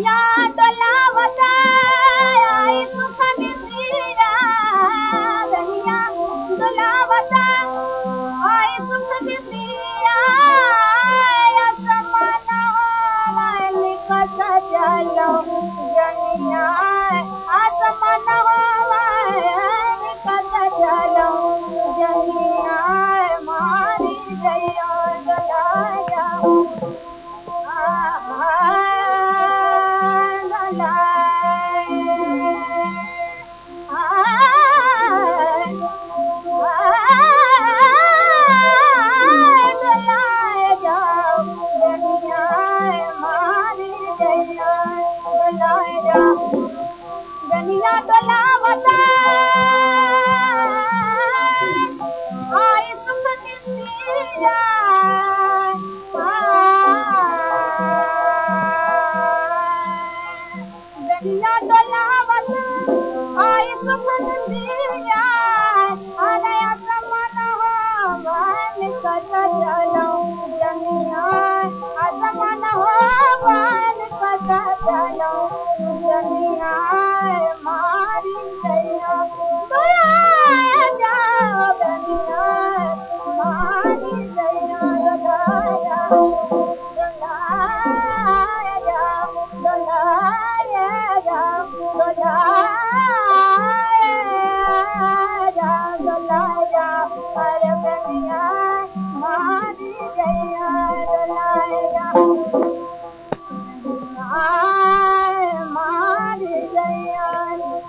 Για το λαό.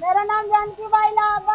मेरा नाम जानकी भाई लाभ